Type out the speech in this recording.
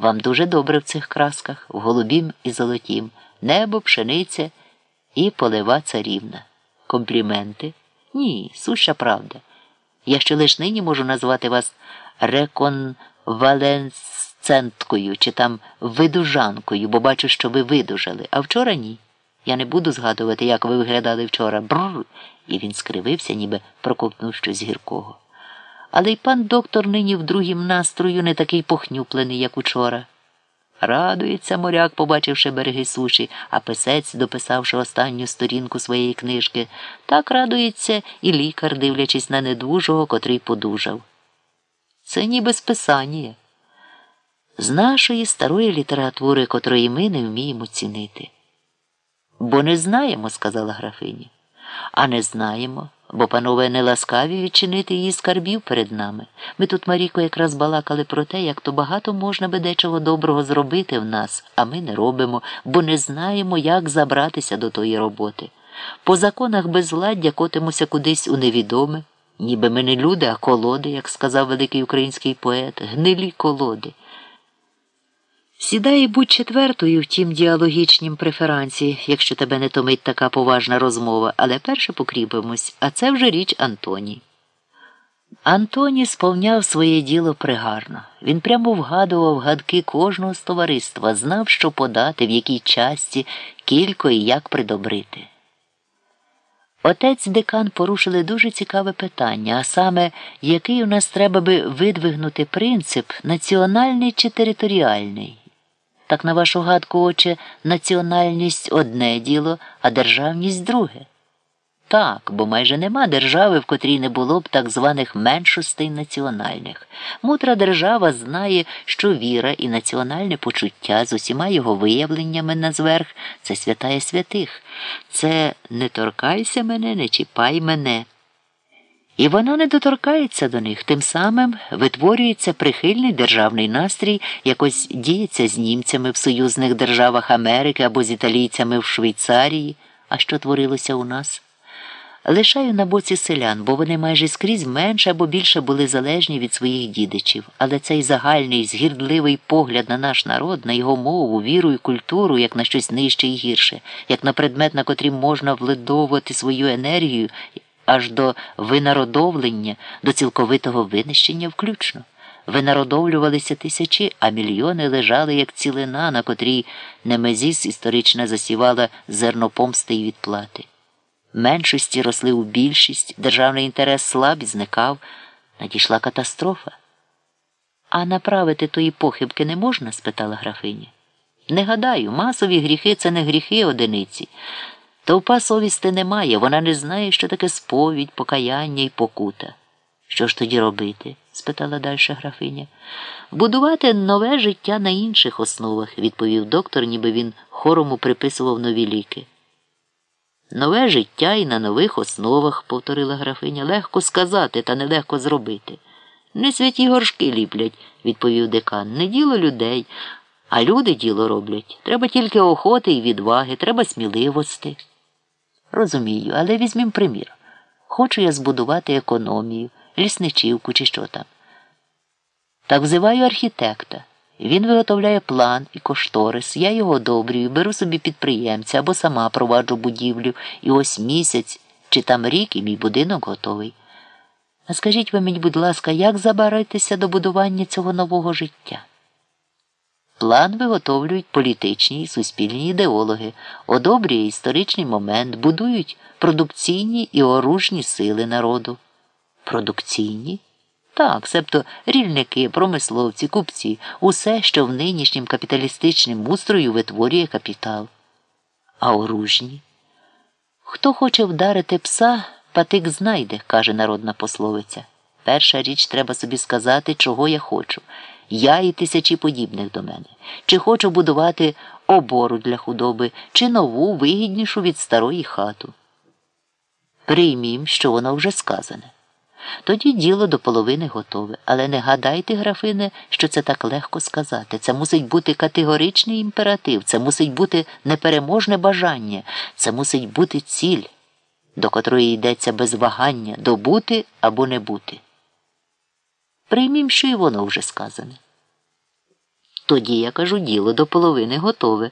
Вам дуже добре в цих красках, в голубім і золотім, небо, пшениця і полива царівна. Компліменти? Ні, суща правда. Я ще лиш нині можу назвати вас реконвалесценткою чи там видужанкою, бо бачу, що ви видужали, а вчора ні. Я не буду згадувати, як ви виглядали вчора. Бррр. І він скривився, ніби проковтнув щось гіркого. Але й пан доктор нині в другім настрою не такий похнюплений, як учора. Радується моряк, побачивши береги суші, а писець, дописавши останню сторінку своєї книжки, так радується і лікар, дивлячись на недужого, котрий подужав. Це ніби списання. З нашої старої літератури, котрої ми не вміємо цінити. Бо не знаємо, сказала графиня. А не знаємо, бо панове не ласкаві відчинити її скарбів перед нами. Ми тут, Маріко, якраз балакали про те, як то багато можна би дечого доброго зробити в нас, а ми не робимо, бо не знаємо, як забратися до тої роботи. По законах безладдя котимося кудись у невідоме, ніби ми не люди, а колоди, як сказав великий український поет, гнилі колоди. Сідай і будь четвертою в тім діалогічнім преферансі, якщо тебе не томить така поважна розмова, але перше покріпимось, а це вже річ Антоні. Антоні сповняв своє діло пригарно. Він прямо вгадував гадки кожного з товариства, знав, що подати, в якій часті, кілько і як придобрити. Отець декан порушили дуже цікаве питання, а саме, який у нас треба би видвигнути принцип національний чи територіальний. Так, на вашу гадку, отче, національність одне діло, а державність друге. Так, бо майже нема держави, в котрій не було б так званих меншостей національних. Мудра держава знає, що віра і національне почуття з усіма його виявленнями на зверх це святає святих. Це не торкайся мене, не чіпай мене. І вона не доторкається до них, тим самим витворюється прихильний державний настрій, якось діється з німцями в союзних державах Америки або з італійцями в Швейцарії. А що творилося у нас? Лишаю на боці селян, бо вони майже скрізь менше або більше були залежні від своїх дідичів. Але цей загальний, згірдливий погляд на наш народ, на його мову, віру і культуру, як на щось нижче і гірше, як на предмет, на котрім можна вледовувати свою енергію аж до винародовлення, до цілковитого винищення включно. Винародовлювалися тисячі, а мільйони лежали, як цілина, на котрій Немезіс історично засівала зерно помсти і відплати. Меншості росли у більшість, державний інтерес слаб і зникав, надійшла катастрофа. А направити тої похибки не можна? спитала графиня. Не гадаю, масові гріхи це не гріхи одиниці. Товпа совісти немає, вона не знає, що таке сповідь, покаяння і покута. Що ж тоді робити? спитала далі графиня. Будувати нове життя на інших основах, відповів доктор, ніби він хорому приписував нові ліки. Нове життя і на нових основах, повторила графиня, легко сказати, та нелегко зробити. Не святі горшки ліплять, відповів декан. Не діло людей, а люди діло роблять. Треба тільки охоти і відваги, треба сміливості. Розумію, але візьмім примір. Хочу я збудувати економію, лісничівку чи що там. Так взиваю архітекта. Він виготовляє план і кошторис, я його одобрюю, беру собі підприємця або сама проваджу будівлю, і ось місяць чи там рік і мій будинок готовий. А скажіть ви мені, будь ласка, як забаритися до будування цього нового життя? План виготовлюють політичні і суспільні ідеологи, одобрює історичний момент, будують продукційні і оружні сили народу. Продукційні? Так, себто рільники, промисловці, купці, усе, що в нинішнім капіталістичним устрою витворює капітал. А оружні? Хто хоче вдарити пса, патик знайде, каже народна пословиця. Перша річ треба собі сказати, чого я хочу. Я і тисячі подібних до мене. Чи хочу будувати обору для худоби, чи нову, вигіднішу від старої хату. Приймім, що воно вже сказане. Тоді діло до половини готове, але не гадайте, графине, що це так легко сказати. Це мусить бути категоричний імператив, це мусить бути непереможне бажання, це мусить бути ціль, до котрої йдеться без вагання добути або не бути. Приймім, що і воно вже сказане. Тоді я кажу, діло до половини готове.